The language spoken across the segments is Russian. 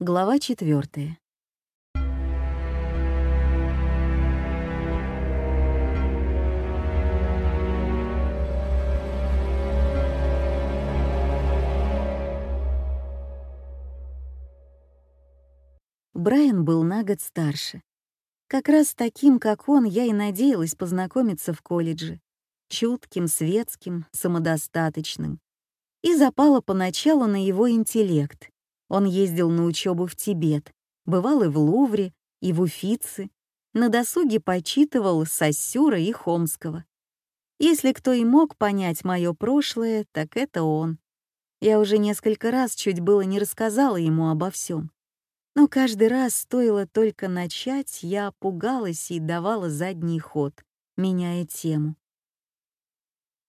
Глава четвертая. Брайан был на год старше. Как раз таким, как он, я и надеялась познакомиться в колледже. Чутким, светским, самодостаточным. И запала поначалу на его интеллект. Он ездил на учебу в Тибет, бывал и в Лувре, и в Уфице. На досуге почитывал Сассюра и Хомского. Если кто и мог понять мое прошлое, так это он. Я уже несколько раз чуть было не рассказала ему обо всем. Но каждый раз стоило только начать, я пугалась и давала задний ход, меняя тему.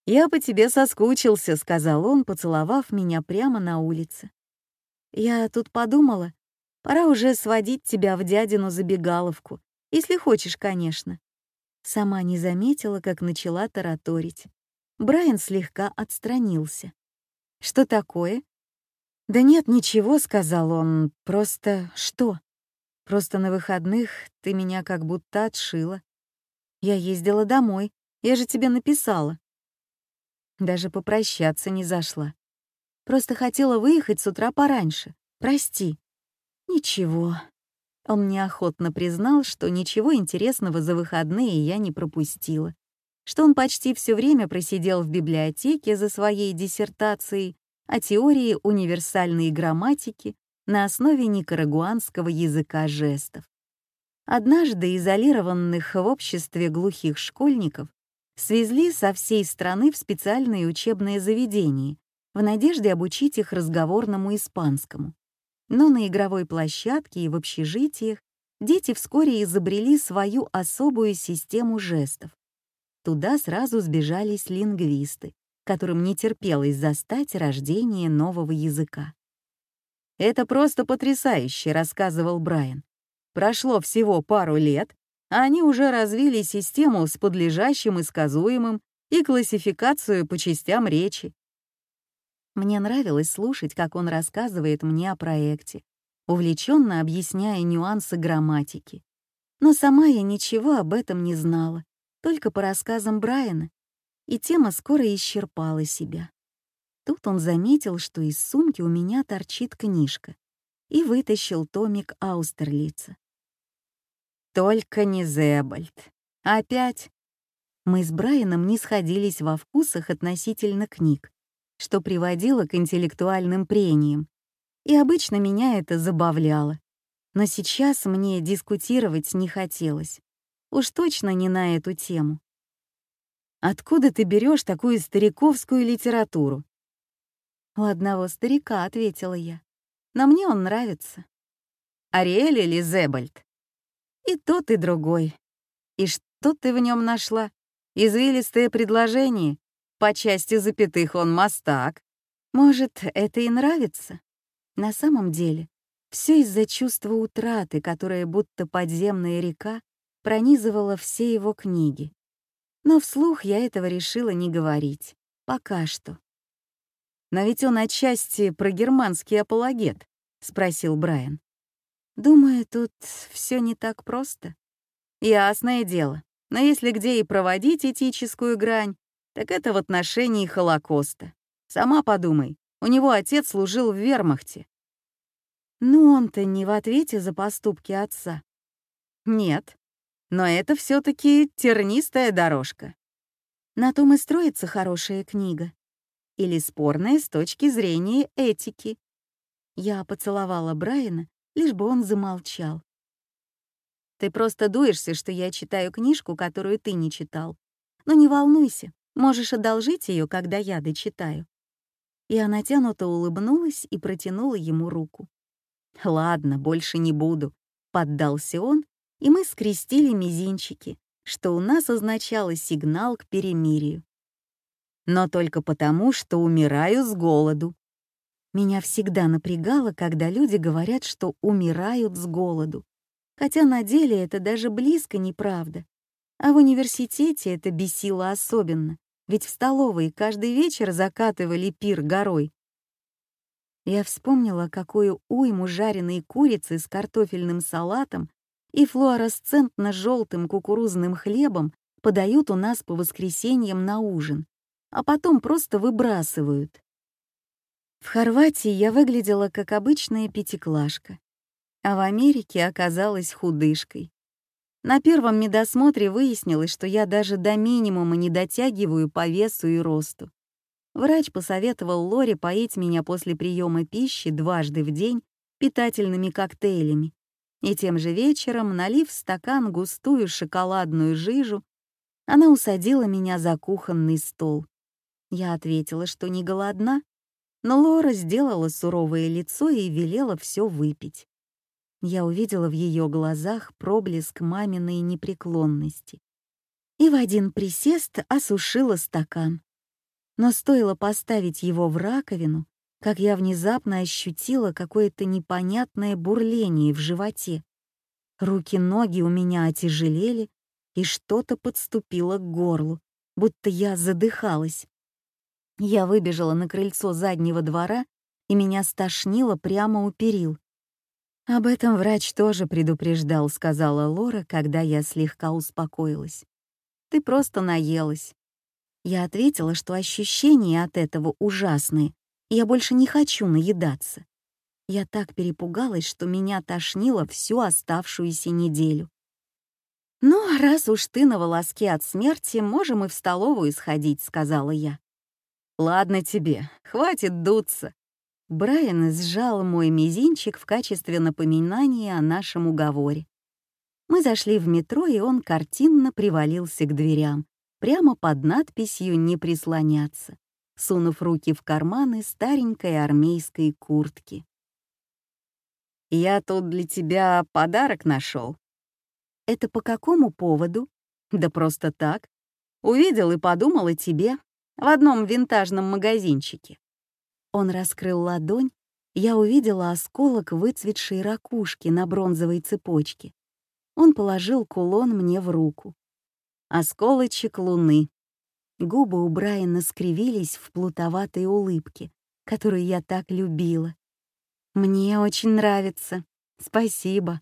«Я по тебе соскучился», — сказал он, поцеловав меня прямо на улице. «Я тут подумала, пора уже сводить тебя в дядину забегаловку, если хочешь, конечно». Сама не заметила, как начала тараторить. Брайан слегка отстранился. «Что такое?» «Да нет, ничего», — сказал он, — «просто что? Просто на выходных ты меня как будто отшила. Я ездила домой, я же тебе написала». Даже попрощаться не зашла. Просто хотела выехать с утра пораньше. Прости. Ничего. Он неохотно признал, что ничего интересного за выходные я не пропустила. Что он почти все время просидел в библиотеке за своей диссертацией о теории универсальной грамматики на основе никарагуанского языка жестов. Однажды изолированных в обществе глухих школьников свезли со всей страны в специальные учебные заведения в надежде обучить их разговорному испанскому. Но на игровой площадке и в общежитиях дети вскоре изобрели свою особую систему жестов. Туда сразу сбежались лингвисты, которым не терпелось застать рождение нового языка. «Это просто потрясающе», — рассказывал Брайан. «Прошло всего пару лет, а они уже развили систему с подлежащим и сказуемым и классификацию по частям речи. Мне нравилось слушать, как он рассказывает мне о проекте, увлеченно объясняя нюансы грамматики. Но сама я ничего об этом не знала, только по рассказам Брайана и тема скоро исчерпала себя. Тут он заметил, что из сумки у меня торчит книжка, и вытащил томик Аустерлица. «Только не Зебальд. Опять?» Мы с Брайаном не сходились во вкусах относительно книг, что приводило к интеллектуальным прениям, и обычно меня это забавляло. Но сейчас мне дискутировать не хотелось. Уж точно не на эту тему. Откуда ты берешь такую стариковскую литературу?» «У одного старика», — ответила я. «Но мне он нравится». «Ариэль или Зебальд?» «И тот, и другой. И что ты в нем нашла? Извилистое предложение? По части запятых он мастак. Может, это и нравится? На самом деле, все из-за чувства утраты, которое будто подземная река пронизывала все его книги. Но вслух я этого решила не говорить. Пока что. «Но ведь он отчасти про германский апологет», — спросил Брайан. «Думаю, тут все не так просто». «Ясное дело. Но если где и проводить этическую грань, так это в отношении Холокоста. Сама подумай, у него отец служил в вермахте». «Ну он-то не в ответе за поступки отца». «Нет, но это все таки тернистая дорожка. На том и строится хорошая книга. Или спорная с точки зрения этики. Я поцеловала Брайана, лишь бы он замолчал. Ты просто дуешься, что я читаю книжку, которую ты не читал. Но не волнуйся, можешь одолжить ее, когда я дочитаю. Я натянуто улыбнулась и протянула ему руку. «Ладно, больше не буду», — поддался он и мы скрестили мизинчики, что у нас означало сигнал к перемирию. Но только потому, что умираю с голоду. Меня всегда напрягало, когда люди говорят, что умирают с голоду. Хотя на деле это даже близко неправда. А в университете это бесило особенно, ведь в столовой каждый вечер закатывали пир горой. Я вспомнила, какую уйму жареной курицы с картофельным салатом и флуоресцентно-желтым кукурузным хлебом подают у нас по воскресеньям на ужин, а потом просто выбрасывают. В Хорватии я выглядела как обычная пятиклашка, а в Америке оказалась худышкой. На первом медосмотре выяснилось, что я даже до минимума не дотягиваю по весу и росту. Врач посоветовал Лоре поить меня после приема пищи дважды в день питательными коктейлями и тем же вечером, налив в стакан густую шоколадную жижу, она усадила меня за кухонный стол. Я ответила, что не голодна, но Лора сделала суровое лицо и велела все выпить. Я увидела в ее глазах проблеск маминой непреклонности. И в один присест осушила стакан. Но стоило поставить его в раковину, как я внезапно ощутила какое-то непонятное бурление в животе. Руки-ноги у меня отяжелели, и что-то подступило к горлу, будто я задыхалась. Я выбежала на крыльцо заднего двора, и меня стошнило прямо у перил. «Об этом врач тоже предупреждал», — сказала Лора, когда я слегка успокоилась. «Ты просто наелась». Я ответила, что ощущения от этого ужасные, и я больше не хочу наедаться. Я так перепугалась, что меня тошнило всю оставшуюся неделю. «Ну, раз уж ты на волоске от смерти, можем и в столовую сходить», — сказала я. «Ладно тебе, хватит дуться». Брайан сжал мой мизинчик в качестве напоминания о нашем уговоре. Мы зашли в метро, и он картинно привалился к дверям, прямо под надписью «Не прислоняться», сунув руки в карманы старенькой армейской куртки. «Я тут для тебя подарок нашел. «Это по какому поводу?» «Да просто так. Увидел и подумал о тебе в одном винтажном магазинчике». Он раскрыл ладонь, я увидела осколок выцветшей ракушки на бронзовой цепочке. Он положил кулон мне в руку. Осколочек луны. Губы у Брайана скривились в плутоватой улыбке, которую я так любила. «Мне очень нравится. Спасибо».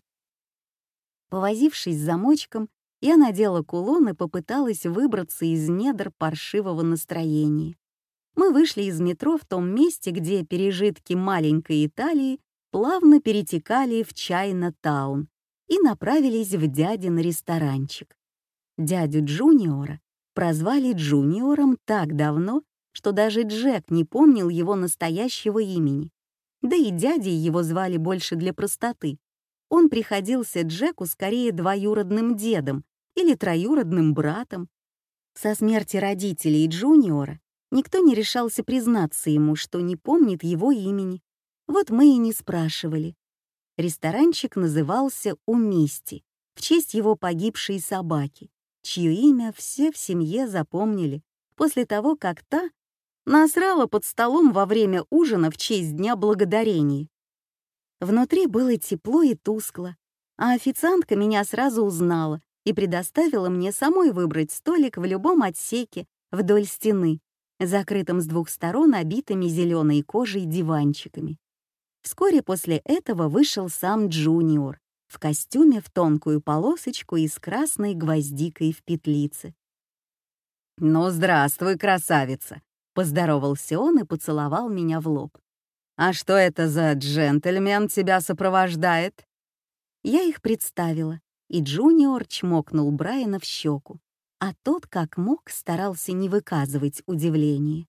Повозившись замочком, я надела кулон и попыталась выбраться из недр паршивого настроения. Мы вышли из метро в том месте, где пережитки маленькой Италии плавно перетекали в Чайна-таун и направились в дядин ресторанчик. Дядю Джуниора прозвали Джуниором так давно, что даже Джек не помнил его настоящего имени. Да и дядей его звали больше для простоты он приходился Джеку скорее двоюродным дедом или троюродным братом. Со смерти родителей Джуниора никто не решался признаться ему, что не помнит его имени. Вот мы и не спрашивали. Ресторанчик назывался «Умисти» в честь его погибшей собаки, чье имя все в семье запомнили после того, как та насрала под столом во время ужина в честь Дня Благодарения. Внутри было тепло и тускло, а официантка меня сразу узнала и предоставила мне самой выбрать столик в любом отсеке вдоль стены, закрытым с двух сторон обитыми зеленой кожей диванчиками. Вскоре после этого вышел сам Джуниор в костюме в тонкую полосочку и с красной гвоздикой в петлице. «Ну, здравствуй, красавица!» — поздоровался он и поцеловал меня в лоб. «А что это за джентльмен тебя сопровождает?» Я их представила, и Джуниор чмокнул Брайана в щеку, а тот, как мог, старался не выказывать удивления.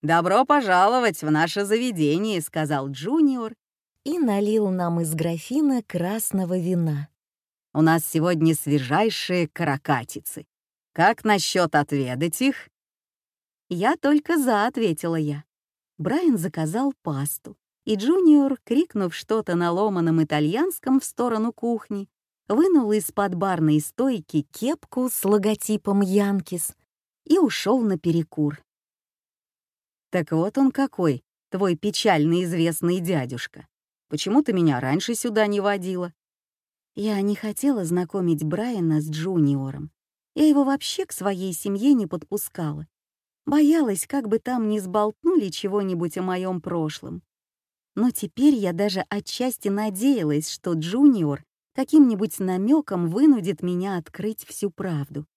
«Добро пожаловать в наше заведение», — сказал Джуниор и налил нам из графина красного вина. «У нас сегодня свежайшие каракатицы. Как насчет отведать их?» «Я только за», — ответила я. Брайан заказал пасту, и Джуниор, крикнув что-то на ломаном итальянском в сторону кухни, вынул из-под барной стойки кепку с логотипом «Янкис» и ушел на перекур. «Так вот он какой, твой печально известный дядюшка. Почему ты меня раньше сюда не водила?» Я не хотела знакомить Брайана с Джуниором. Я его вообще к своей семье не подпускала. Боялась, как бы там не сболтнули чего-нибудь о моем прошлом. Но теперь я даже отчасти надеялась, что Джуниор каким-нибудь намеком вынудит меня открыть всю правду.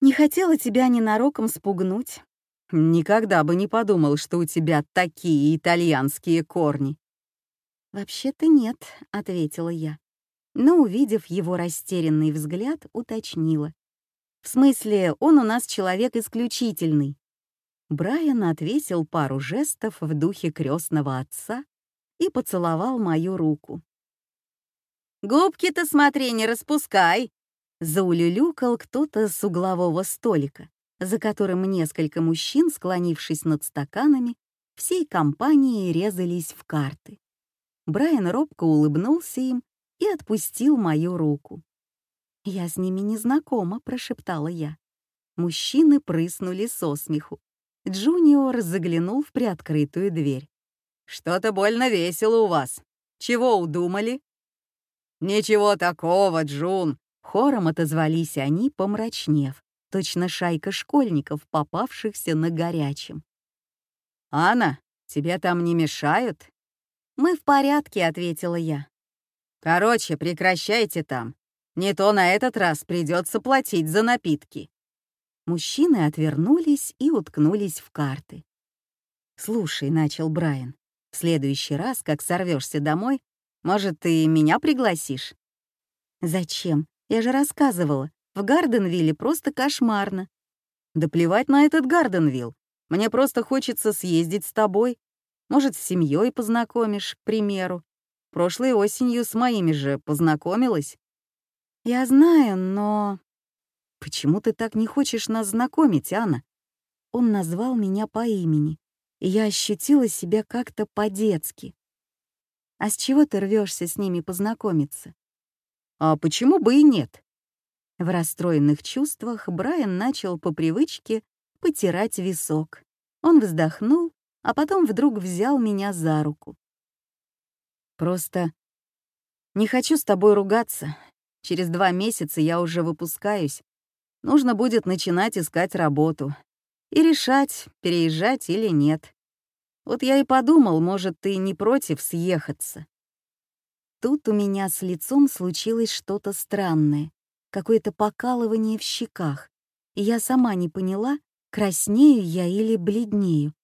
Не хотела тебя ненароком спугнуть. Никогда бы не подумал, что у тебя такие итальянские корни. «Вообще-то нет», — ответила я. Но, увидев его растерянный взгляд, уточнила. «В смысле, он у нас человек исключительный». Брайан отвесил пару жестов в духе крестного отца и поцеловал мою руку. «Губки-то смотри, не распускай!» Заулюлюкал кто-то с углового столика за которым несколько мужчин, склонившись над стаканами, всей компанией резались в карты. Брайан робко улыбнулся им и отпустил мою руку. «Я с ними не знакома», — прошептала я. Мужчины прыснули со смеху. Джуниор заглянул в приоткрытую дверь. «Что-то больно весело у вас. Чего удумали?» «Ничего такого, Джун!» Хором отозвались они, помрачнев точно шайка школьников, попавшихся на горячем. «Анна, тебе там не мешают?» «Мы в порядке», — ответила я. «Короче, прекращайте там. Не то на этот раз придется платить за напитки». Мужчины отвернулись и уткнулись в карты. «Слушай», — начал Брайан, — «в следующий раз, как сорвешься домой, может, ты меня пригласишь?» «Зачем? Я же рассказывала. В Гарденвилле просто кошмарно. Да плевать на этот Гарденвилл. Мне просто хочется съездить с тобой. Может, с семьей познакомишь, к примеру. Прошлой осенью с моими же познакомилась. Я знаю, но... Почему ты так не хочешь нас знакомить, Анна? Он назвал меня по имени, и я ощутила себя как-то по-детски. А с чего ты рвешься с ними познакомиться? А почему бы и нет? В расстроенных чувствах Брайан начал по привычке потирать висок. Он вздохнул, а потом вдруг взял меня за руку. «Просто не хочу с тобой ругаться. Через два месяца я уже выпускаюсь. Нужно будет начинать искать работу и решать, переезжать или нет. Вот я и подумал, может, ты не против съехаться». Тут у меня с лицом случилось что-то странное какое-то покалывание в щеках, и я сама не поняла, краснею я или бледнею.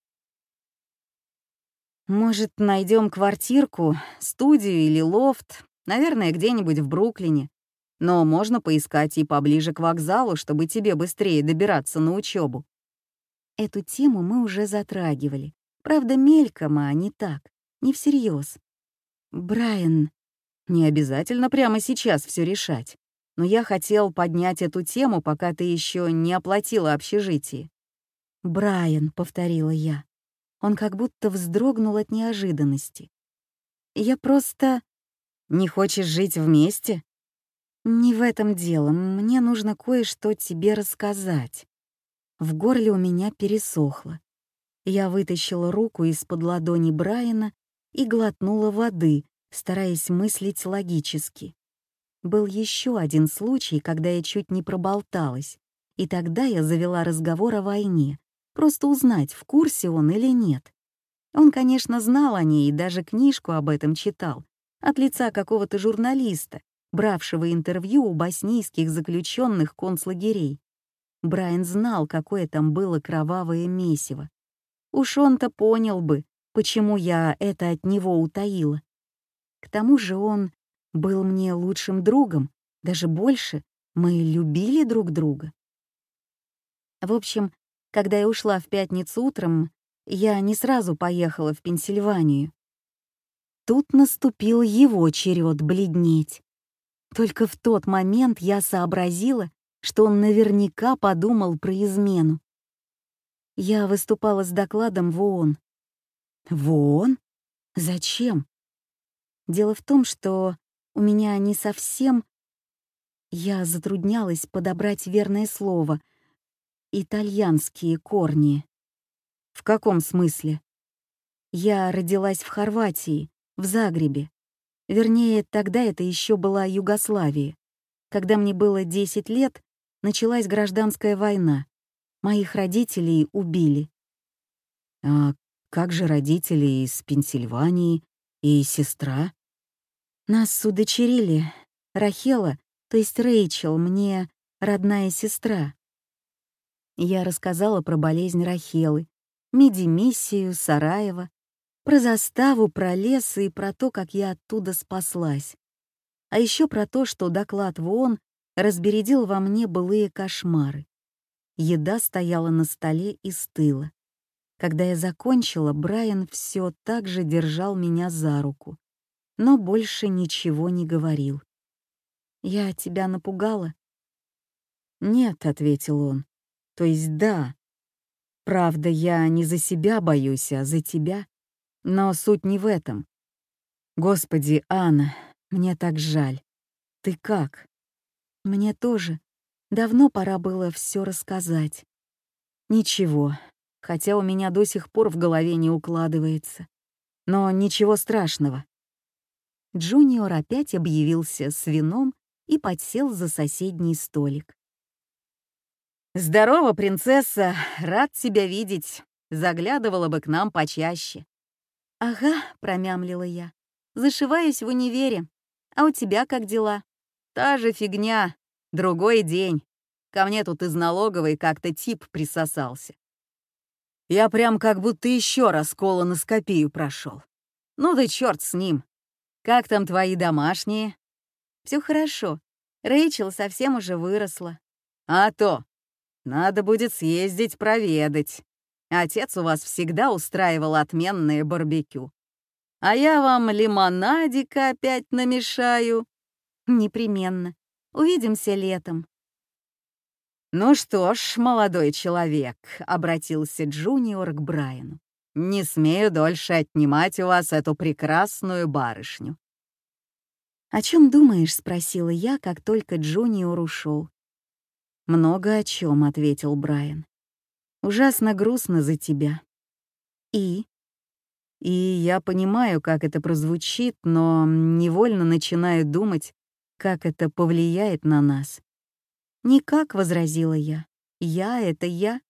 «Может, найдем квартирку, студию или лофт, наверное, где-нибудь в Бруклине. Но можно поискать и поближе к вокзалу, чтобы тебе быстрее добираться на учебу. Эту тему мы уже затрагивали. Правда, мельком, а не так, не всерьез. Брайан, не обязательно прямо сейчас все решать но я хотел поднять эту тему, пока ты еще не оплатила общежитие». «Брайан», — повторила я. Он как будто вздрогнул от неожиданности. «Я просто...» «Не хочешь жить вместе?» «Не в этом дело. Мне нужно кое-что тебе рассказать». В горле у меня пересохло. Я вытащила руку из-под ладони Брайана и глотнула воды, стараясь мыслить логически. Был еще один случай, когда я чуть не проболталась, и тогда я завела разговор о войне, просто узнать, в курсе он или нет. Он, конечно, знал о ней и даже книжку об этом читал, от лица какого-то журналиста, бравшего интервью у боснийских заключенных концлагерей. Брайан знал, какое там было кровавое месиво. Уж он-то понял бы, почему я это от него утаила. К тому же он был мне лучшим другом, даже больше, мы любили друг друга. В общем, когда я ушла в пятницу утром, я не сразу поехала в Пенсильванию. Тут наступил его черед бледнеть. Только в тот момент я сообразила, что он наверняка подумал про измену. Я выступала с докладом в ООН. В ООН? Зачем? Дело в том, что у меня не совсем... Я затруднялась подобрать верное слово. Итальянские корни. В каком смысле? Я родилась в Хорватии, в Загребе. Вернее, тогда это еще была Югославия. Когда мне было 10 лет, началась гражданская война. Моих родителей убили. А как же родители из Пенсильвании и сестра? Нас удочерили. Рахела, то есть Рэйчел, мне родная сестра. Я рассказала про болезнь Рахелы, медимиссию, Сараева, про заставу, про лес и про то, как я оттуда спаслась. А еще про то, что доклад в ООН разбередил во мне былые кошмары. Еда стояла на столе и стыла. Когда я закончила, Брайан все так же держал меня за руку, но больше ничего не говорил. «Я тебя напугала?» «Нет», — ответил он. «То есть да. Правда, я не за себя боюсь, а за тебя. Но суть не в этом. Господи, Анна, мне так жаль. Ты как?» «Мне тоже. Давно пора было все рассказать». «Ничего, хотя у меня до сих пор в голове не укладывается. Но ничего страшного». Джуниор опять объявился с вином и подсел за соседний столик. «Здорово, принцесса! Рад тебя видеть. Заглядывала бы к нам почаще». «Ага», — промямлила я. «Зашиваюсь в универе. А у тебя как дела?» «Та же фигня. Другой день. Ко мне тут из налоговой как-то тип присосался. Я прям как будто еще раз колоноскопию прошел. Ну да черт с ним. Как там твои домашние? Все хорошо. Рэйчел совсем уже выросла. А то. Надо будет съездить проведать. Отец у вас всегда устраивал отменное барбекю. А я вам лимонадика опять намешаю. Непременно. Увидимся летом. «Ну что ж, молодой человек», — обратился Джуниор к Брайану, «не смею дольше отнимать у вас эту прекрасную барышню». «О чем думаешь?» — спросила я, как только Джуниор ушел. «Много о чем», — ответил Брайан. «Ужасно грустно за тебя». «И?» «И я понимаю, как это прозвучит, но невольно начинаю думать, как это повлияет на нас. «Никак», — возразила я. «Я — это я.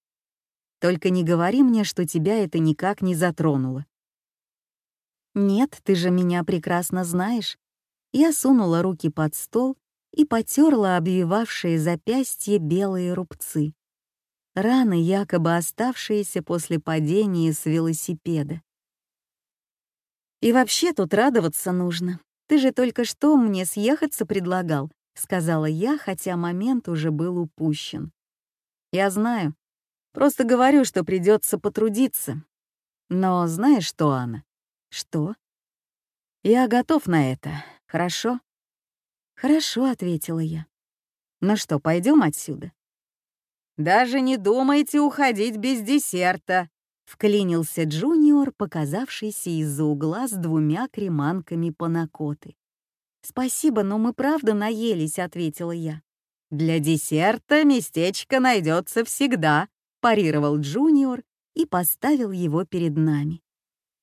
Только не говори мне, что тебя это никак не затронуло». «Нет, ты же меня прекрасно знаешь». Я сунула руки под стол и потерла обвивавшие запястье белые рубцы. Раны, якобы оставшиеся после падения с велосипеда. И вообще тут радоваться нужно. Ты же только что мне съехаться предлагал, — сказала я, хотя момент уже был упущен. «Я знаю. Просто говорю, что придется потрудиться. Но знаешь что, Анна?» «Что?» «Я готов на это. Хорошо?» «Хорошо», — ответила я. «Ну что, пойдем отсюда?» «Даже не думайте уходить без десерта», — вклинился Джуниор, показавшийся из-за угла с двумя креманками панакотты. «Спасибо, но мы правда наелись», — ответила я. «Для десерта местечко найдется всегда», — парировал Джуниор и поставил его перед нами.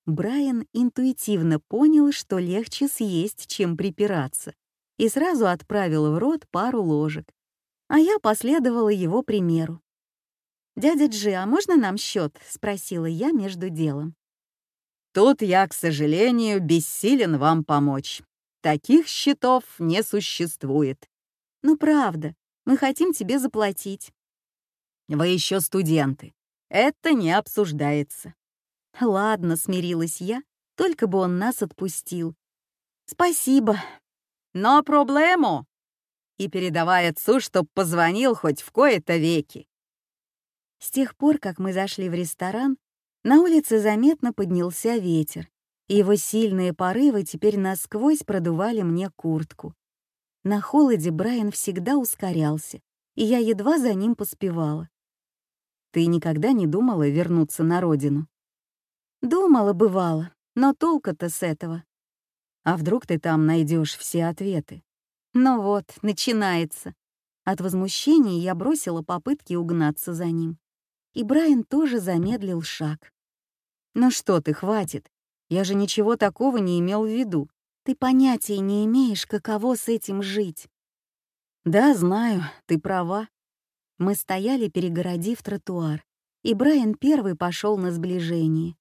Брайан интуитивно понял, что легче съесть, чем припираться, и сразу отправил в рот пару ложек. А я последовала его примеру. «Дядя Джи, а можно нам счет? спросила я между делом. «Тут я, к сожалению, бессилен вам помочь. Таких счетов не существует. Ну правда, мы хотим тебе заплатить. Вы еще студенты. Это не обсуждается. Ладно, смирилась я, только бы он нас отпустил. Спасибо. Но проблему. И передавай отцу, чтоб позвонил хоть в кои-то веки. С тех пор, как мы зашли в ресторан, на улице заметно поднялся ветер, и его сильные порывы теперь насквозь продували мне куртку. На холоде Брайан всегда ускорялся, и я едва за ним поспевала. «Ты никогда не думала вернуться на родину?» «Думала, бывало, но толка-то с этого». «А вдруг ты там найдешь все ответы?» «Ну вот, начинается». От возмущения я бросила попытки угнаться за ним. И Брайан тоже замедлил шаг. «Ну что ты, хватит. Я же ничего такого не имел в виду. Ты понятия не имеешь, каково с этим жить. Да, знаю, ты права. Мы стояли, перегородив тротуар, и Брайан первый пошел на сближение.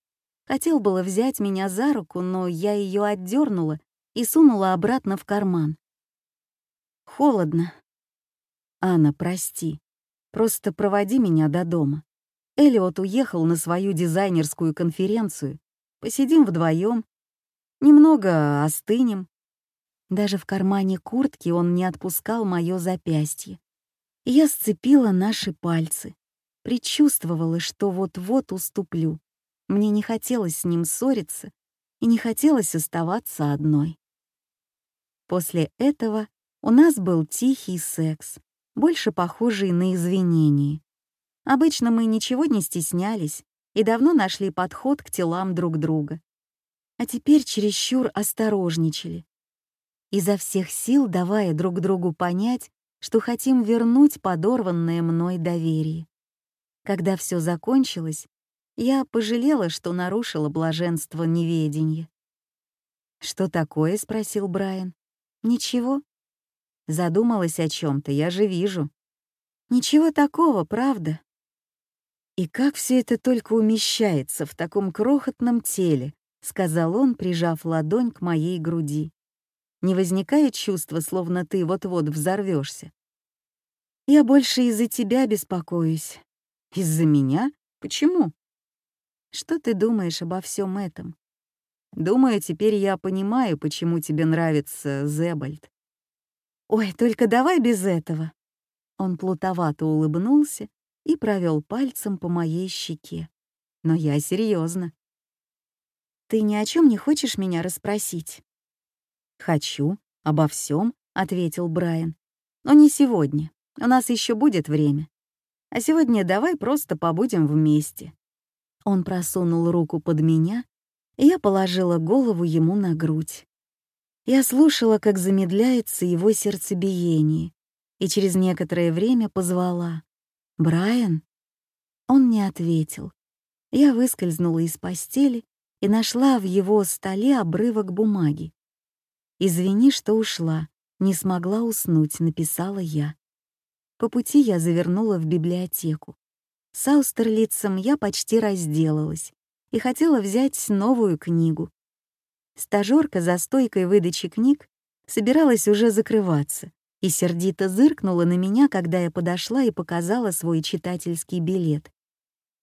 Хотел было взять меня за руку, но я ее отдернула и сунула обратно в карман. Холодно. Анна, прости. Просто проводи меня до дома. Элиот уехал на свою дизайнерскую конференцию. Посидим вдвоем, немного остынем. Даже в кармане куртки он не отпускал мое запястье. Я сцепила наши пальцы, предчувствовала, что вот-вот уступлю. Мне не хотелось с ним ссориться и не хотелось оставаться одной. После этого у нас был тихий секс, больше похожий на извинение. Обычно мы ничего не стеснялись и давно нашли подход к телам друг друга. А теперь чересчур осторожничали. Изо всех сил давая друг другу понять, что хотим вернуть подорванное мной доверие. Когда все закончилось, я пожалела, что нарушила блаженство неведения. «Что такое?» — спросил Брайан. «Ничего». Задумалась о чем то я же вижу. «Ничего такого, правда?» «И как все это только умещается в таком крохотном теле», — сказал он, прижав ладонь к моей груди. «Не возникает чувства, словно ты вот-вот взорвешься. «Я больше из-за тебя беспокоюсь». «Из-за меня? Почему?» «Что ты думаешь обо всем этом?» «Думаю, теперь я понимаю, почему тебе нравится Зебальд». «Ой, только давай без этого». Он плутовато улыбнулся и провел пальцем по моей щеке. Но я серьезно. Ты ни о чем не хочешь меня расспросить? Хочу, обо всем, ответил Брайан. Но не сегодня. У нас еще будет время. А сегодня давай просто побудем вместе. Он просунул руку под меня, и я положила голову ему на грудь. Я слушала, как замедляется его сердцебиение, и через некоторое время позвала. «Брайан?» Он не ответил. Я выскользнула из постели и нашла в его столе обрывок бумаги. «Извини, что ушла, не смогла уснуть», — написала я. По пути я завернула в библиотеку. С Аустерлицем я почти разделалась и хотела взять новую книгу. Стажёрка за стойкой выдачи книг собиралась уже закрываться, и сердито зыркнула на меня, когда я подошла и показала свой читательский билет.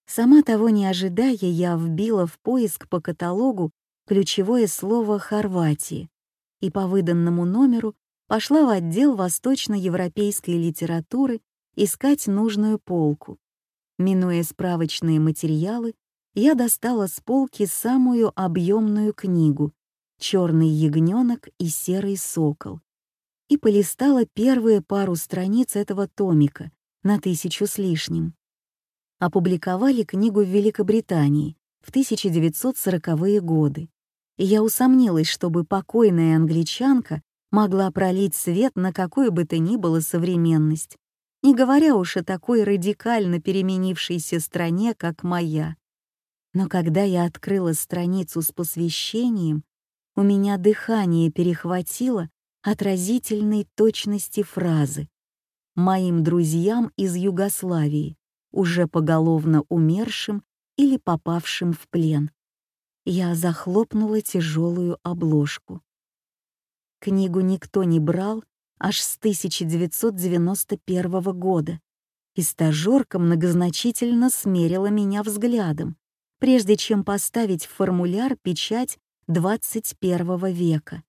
Сама того не ожидая, я вбила в поиск по каталогу ключевое слово «Хорватии» и по выданному номеру пошла в отдел восточноевропейской литературы искать нужную полку. Минуя справочные материалы, я достала с полки самую объемную книгу «Черный ягненок и серый сокол» и полистала первые пару страниц этого томика на тысячу с лишним. Опубликовали книгу в Великобритании в 1940-е годы, и я усомнилась, чтобы покойная англичанка могла пролить свет на какую бы то ни было современность, не говоря уж о такой радикально переменившейся стране, как моя. Но когда я открыла страницу с посвящением, у меня дыхание перехватило отразительной точности фразы «Моим друзьям из Югославии, уже поголовно умершим или попавшим в плен». Я захлопнула тяжелую обложку. Книгу никто не брал аж с 1991 года, и стажёрка многозначительно смерила меня взглядом, прежде чем поставить в формуляр печать 21 века.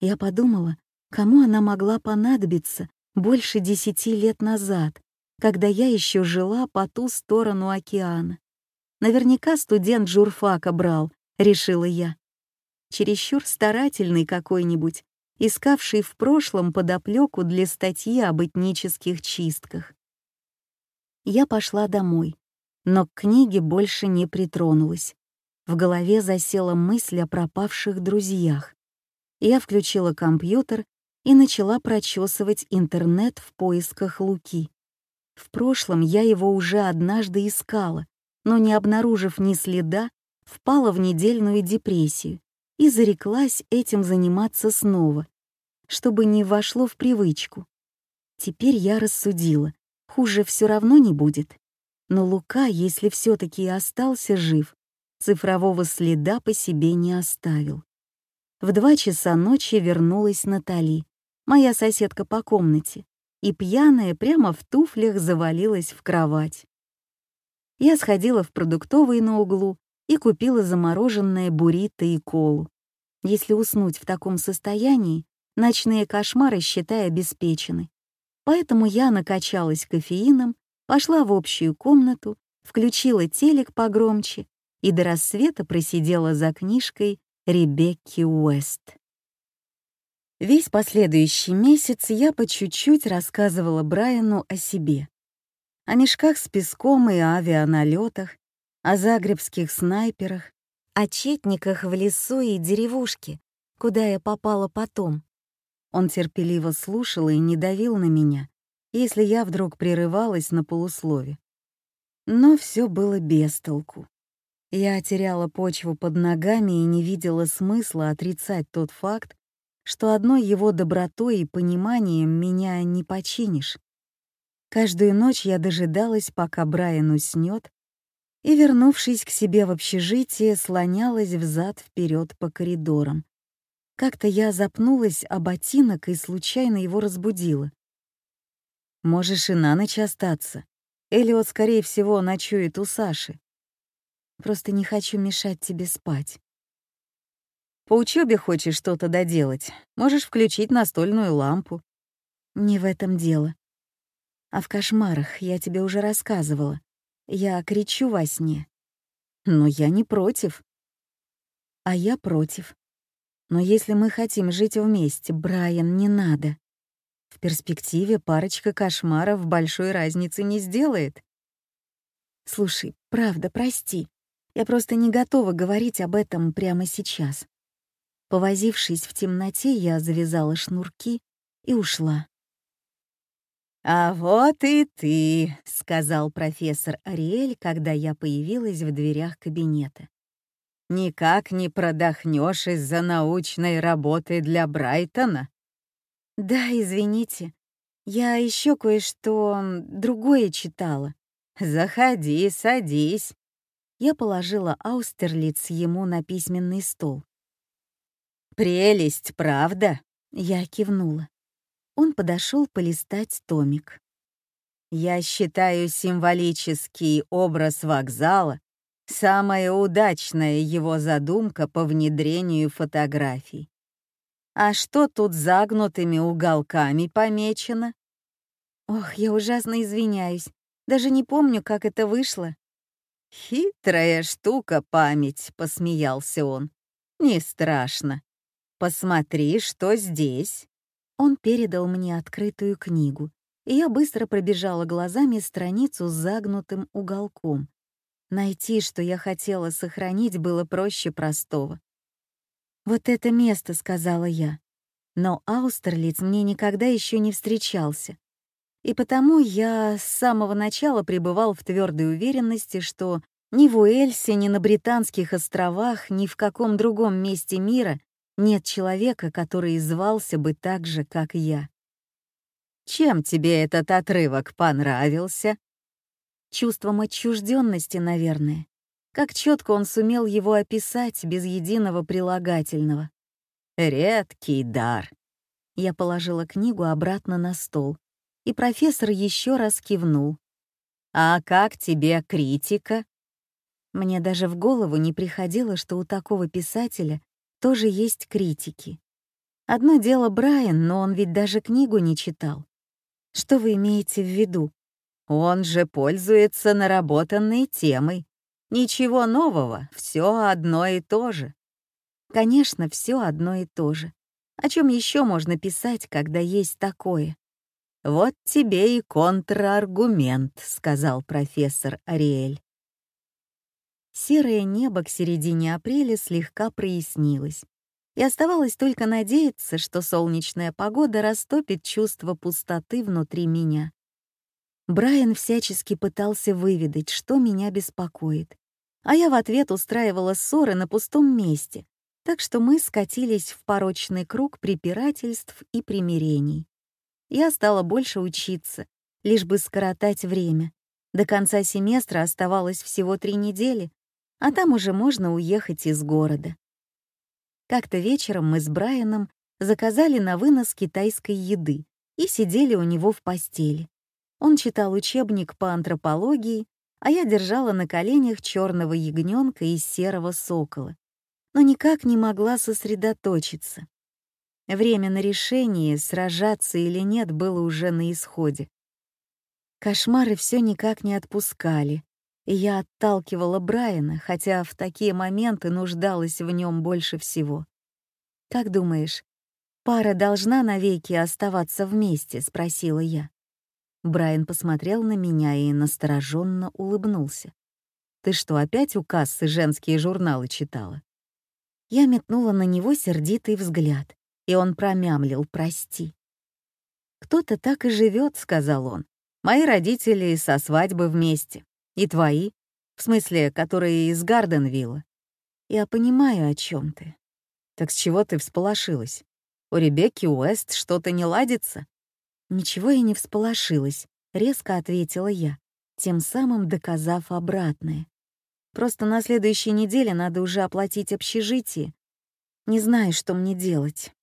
Я подумала, кому она могла понадобиться больше десяти лет назад, когда я еще жила по ту сторону океана. Наверняка студент журфака брал, решила я. Чересчур старательный какой-нибудь, искавший в прошлом подоплеку для статьи об этнических чистках. Я пошла домой, но к книге больше не притронулась. В голове засела мысль о пропавших друзьях. Я включила компьютер и начала прочесывать интернет в поисках Луки. В прошлом я его уже однажды искала, но не обнаружив ни следа, впала в недельную депрессию и зареклась этим заниматься снова, чтобы не вошло в привычку. Теперь я рассудила, хуже все равно не будет. Но Лука, если все таки остался жив, цифрового следа по себе не оставил. В два часа ночи вернулась Натали, моя соседка по комнате, и пьяная прямо в туфлях завалилась в кровать. Я сходила в продуктовый на углу и купила замороженное буррито и колу. Если уснуть в таком состоянии, ночные кошмары, считай, обеспечены. Поэтому я накачалась кофеином, пошла в общую комнату, включила телек погромче и до рассвета просидела за книжкой Ребекки Уэст. Весь последующий месяц я по чуть-чуть рассказывала Брайану о себе. О мешках с песком и авианалетах, о загребских снайперах, о четниках в лесу и деревушке, куда я попала потом. Он терпеливо слушал и не давил на меня, если я вдруг прерывалась на полуслове. Но все было без толку. Я теряла почву под ногами и не видела смысла отрицать тот факт, что одной его добротой и пониманием меня не починишь. Каждую ночь я дожидалась, пока Брайан уснет, и, вернувшись к себе в общежитие, слонялась взад вперед по коридорам. Как-то я запнулась о ботинок и случайно его разбудила. «Можешь и на ночь остаться. Элиот, скорее всего, ночует у Саши. Просто не хочу мешать тебе спать. По учебе хочешь что-то доделать, можешь включить настольную лампу. Не в этом дело. А в кошмарах я тебе уже рассказывала. Я кричу во сне. Но я не против. А я против. Но если мы хотим жить вместе, Брайан, не надо. В перспективе парочка кошмаров большой разницы не сделает. Слушай, правда, прости. Я просто не готова говорить об этом прямо сейчас. Повозившись в темноте, я завязала шнурки и ушла. «А вот и ты», — сказал профессор Ариэль, когда я появилась в дверях кабинета. «Никак не продохнешь из-за научной работы для Брайтона?» «Да, извините. Я еще кое-что другое читала». «Заходи, садись». Я положила Аустерлиц ему на письменный стол. «Прелесть, правда?» Я кивнула. Он подошел полистать томик. «Я считаю символический образ вокзала самая удачная его задумка по внедрению фотографий. А что тут загнутыми уголками помечено?» «Ох, я ужасно извиняюсь. Даже не помню, как это вышло». «Хитрая штука память», — посмеялся он. «Не страшно. «Посмотри, что здесь». Он передал мне открытую книгу, и я быстро пробежала глазами страницу с загнутым уголком. Найти, что я хотела сохранить, было проще простого. «Вот это место», — сказала я. Но Аустерлиц мне никогда еще не встречался. И потому я с самого начала пребывал в твердой уверенности, что ни в Уэльсе, ни на Британских островах, ни в каком другом месте мира нет человека, который звался бы так же, как я. Чем тебе этот отрывок понравился? Чувством отчужденности, наверное. Как четко он сумел его описать без единого прилагательного. Редкий дар. Я положила книгу обратно на стол, и профессор еще раз кивнул. «А как тебе критика?» Мне даже в голову не приходило, что у такого писателя тоже есть критики. Одно дело Брайан, но он ведь даже книгу не читал. Что вы имеете в виду? Он же пользуется наработанной темой. Ничего нового, все одно и то же. Конечно, все одно и то же. О чем еще можно писать, когда есть такое? Вот тебе и контраргумент, сказал профессор Ариэль. Серое небо к середине апреля слегка прояснилось, и оставалось только надеяться, что солнечная погода растопит чувство пустоты внутри меня. Брайан всячески пытался выведать, что меня беспокоит, а я в ответ устраивала ссоры на пустом месте, так что мы скатились в порочный круг препирательств и примирений. Я стала больше учиться, лишь бы скоротать время. До конца семестра оставалось всего три недели, а там уже можно уехать из города. Как-то вечером мы с Брайаном заказали на вынос китайской еды и сидели у него в постели. Он читал учебник по антропологии, а я держала на коленях черного ягненка из серого сокола, но никак не могла сосредоточиться. Время на решение, сражаться или нет, было уже на исходе. Кошмары все никак не отпускали, и я отталкивала Брайана, хотя в такие моменты нуждалась в нем больше всего. «Как думаешь, пара должна навеки оставаться вместе?» — спросила я. Брайан посмотрел на меня и настороженно улыбнулся. «Ты что, опять у кассы женские журналы читала?» Я метнула на него сердитый взгляд, и он промямлил «прости». «Кто-то так и живет», — сказал он. «Мои родители со свадьбы вместе. И твои. В смысле, которые из Гарденвилла. Я понимаю, о чем ты. Так с чего ты всполошилась? У Ребекки Уэст что-то не ладится?» «Ничего я не всполошилась», — резко ответила я, тем самым доказав обратное. «Просто на следующей неделе надо уже оплатить общежитие. Не знаю, что мне делать».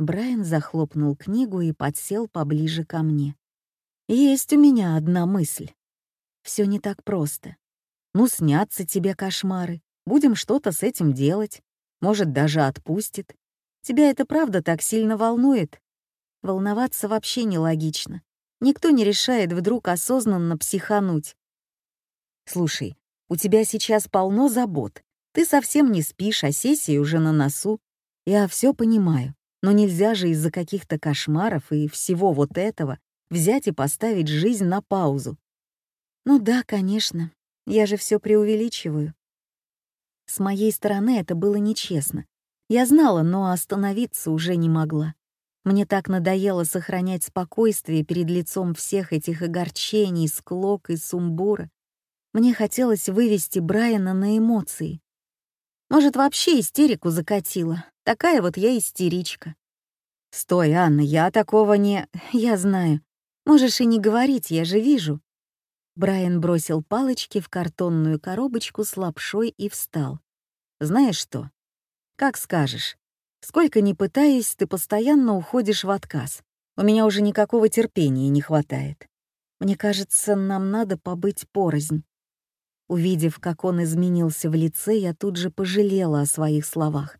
Брайан захлопнул книгу и подсел поближе ко мне. «Есть у меня одна мысль. Все не так просто. Ну, снятся тебе кошмары, будем что-то с этим делать. Может, даже отпустит. Тебя это правда так сильно волнует?» Волноваться вообще нелогично. Никто не решает вдруг осознанно психануть. «Слушай, у тебя сейчас полно забот. Ты совсем не спишь, а сессия уже на носу. Я все понимаю. Но нельзя же из-за каких-то кошмаров и всего вот этого взять и поставить жизнь на паузу. Ну да, конечно, я же все преувеличиваю. С моей стороны это было нечестно. Я знала, но остановиться уже не могла. Мне так надоело сохранять спокойствие перед лицом всех этих огорчений, склок и сумбура. Мне хотелось вывести Брайана на эмоции. Может, вообще истерику закатила. Такая вот я истеричка. «Стой, Анна, я такого не...» «Я знаю. Можешь и не говорить, я же вижу». Брайан бросил палочки в картонную коробочку с лапшой и встал. «Знаешь что? Как скажешь. Сколько ни пытаюсь, ты постоянно уходишь в отказ. У меня уже никакого терпения не хватает. Мне кажется, нам надо побыть порознь». Увидев, как он изменился в лице, я тут же пожалела о своих словах.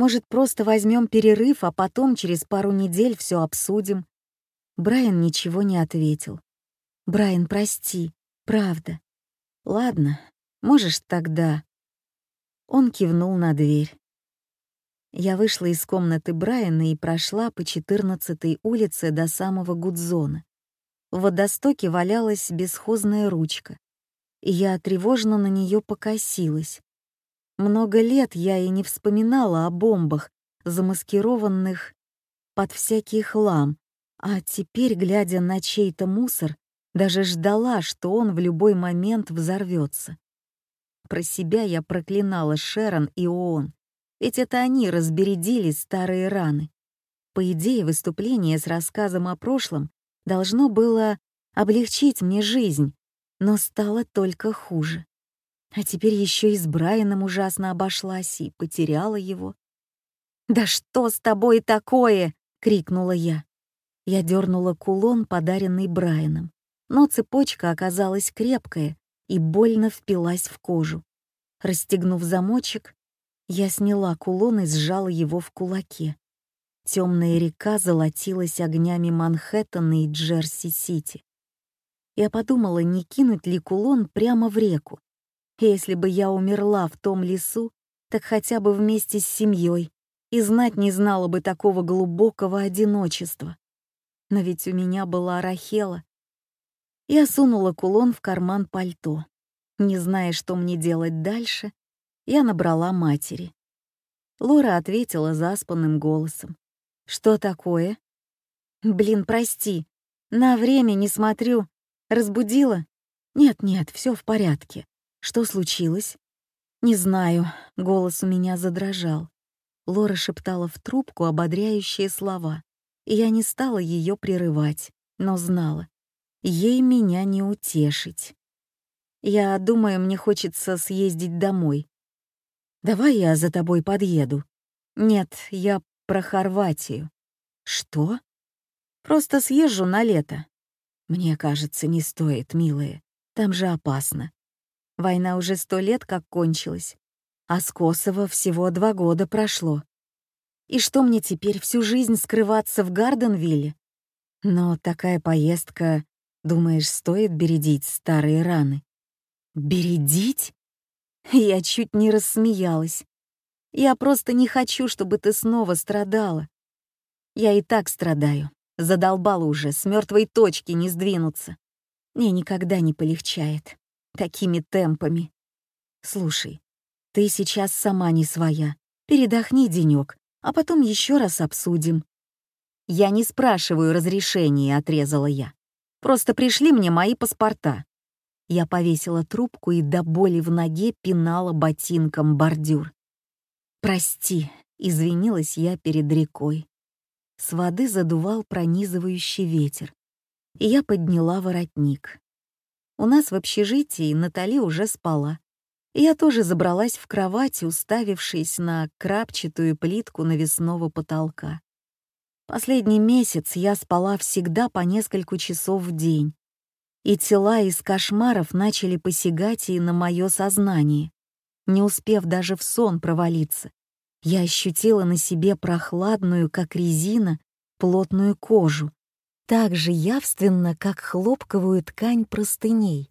Может, просто возьмем перерыв, а потом через пару недель все обсудим?» Брайан ничего не ответил. «Брайан, прости, правда. Ладно, можешь тогда...» Он кивнул на дверь. Я вышла из комнаты Брайана и прошла по 14-й улице до самого Гудзона. В водостоке валялась бесхозная ручка, и я тревожно на нее покосилась. Много лет я и не вспоминала о бомбах, замаскированных под всякий хлам, а теперь, глядя на чей-то мусор, даже ждала, что он в любой момент взорвется. Про себя я проклинала Шерон и ООН, ведь это они разбередили старые раны. По идее, выступление с рассказом о прошлом должно было облегчить мне жизнь, но стало только хуже. А теперь еще и с Брайаном ужасно обошлась и потеряла его. «Да что с тобой такое?» — крикнула я. Я дернула кулон, подаренный Брайаном, но цепочка оказалась крепкая и больно впилась в кожу. Расстегнув замочек, я сняла кулон и сжала его в кулаке. Темная река золотилась огнями Манхэттена и Джерси-Сити. Я подумала, не кинуть ли кулон прямо в реку, если бы я умерла в том лесу, так хотя бы вместе с семьей, и знать не знала бы такого глубокого одиночества. Но ведь у меня была Рахела. Я сунула кулон в карман пальто. Не зная, что мне делать дальше, я набрала матери. Лора ответила заспанным голосом. «Что такое?» «Блин, прости. На время не смотрю. Разбудила?» «Нет-нет, все в порядке. Что случилось? Не знаю, голос у меня задрожал. Лора шептала в трубку ободряющие слова, и я не стала ее прерывать, но знала, ей меня не утешить. Я думаю, мне хочется съездить домой. Давай я за тобой подъеду. Нет, я про Хорватию. Что? Просто съезжу на лето. Мне кажется, не стоит, милая. Там же опасно. Война уже сто лет как кончилась, а с Косово всего два года прошло. И что мне теперь всю жизнь скрываться в Гарденвилле? Но такая поездка, думаешь, стоит бередить старые раны? Бередить? Я чуть не рассмеялась. Я просто не хочу, чтобы ты снова страдала. Я и так страдаю. Задолбала уже, с мертвой точки не сдвинуться. Мне никогда не полегчает. Такими темпами. Слушай, ты сейчас сама не своя. Передохни денек, а потом еще раз обсудим. Я не спрашиваю разрешения, отрезала я. Просто пришли мне мои паспорта. Я повесила трубку и до боли в ноге пинала ботинком бордюр. «Прости», — извинилась я перед рекой. С воды задувал пронизывающий ветер, и я подняла воротник. У нас в общежитии Натали уже спала, я тоже забралась в кровать, уставившись на крапчатую плитку навесного потолка. Последний месяц я спала всегда по несколько часов в день, и тела из кошмаров начали посягать и на мое сознание. Не успев даже в сон провалиться, я ощутила на себе прохладную, как резина, плотную кожу, так же явственно, как хлопковую ткань простыней.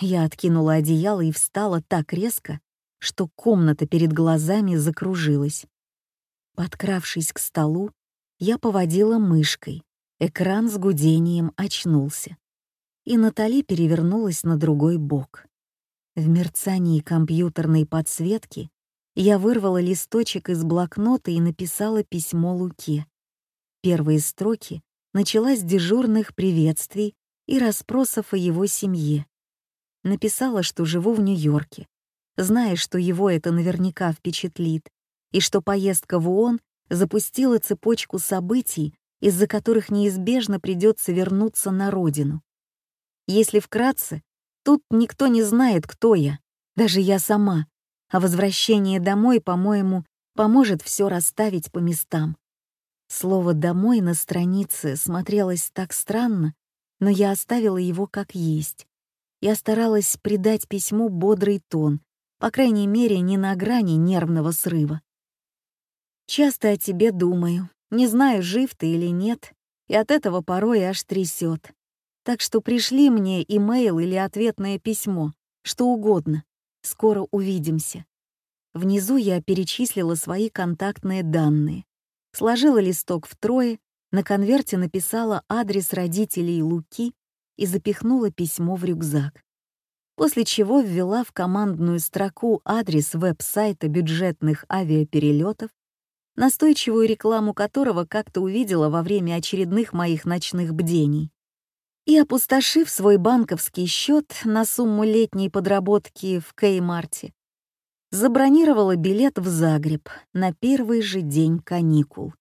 Я откинула одеяло и встала так резко, что комната перед глазами закружилась. Подкравшись к столу, я поводила мышкой. Экран с гудением очнулся и Натали перевернулась на другой бок. В мерцании компьютерной подсветки я вырвала листочек из блокнота и написала письмо Луке. Первые строки начала с дежурных приветствий и расспросов о его семье. Написала, что живу в Нью-Йорке, зная, что его это наверняка впечатлит, и что поездка в ООН запустила цепочку событий, из-за которых неизбежно придется вернуться на родину. Если вкратце, тут никто не знает, кто я, даже я сама, а возвращение домой, по-моему, поможет все расставить по местам. Слово «домой» на странице смотрелось так странно, но я оставила его как есть. Я старалась придать письму бодрый тон, по крайней мере, не на грани нервного срыва. Часто о тебе думаю, не знаю, жив ты или нет, и от этого порой аж трясет. Так что пришли мне имейл или ответное письмо, что угодно. Скоро увидимся. Внизу я перечислила свои контактные данные. Сложила листок втрое, на конверте написала адрес родителей Луки и запихнула письмо в рюкзак. После чего ввела в командную строку адрес веб-сайта бюджетных авиаперелетов, настойчивую рекламу которого как-то увидела во время очередных моих ночных бдений и, опустошив свой банковский счет на сумму летней подработки в Кеймарте, забронировала билет в Загреб на первый же день каникул.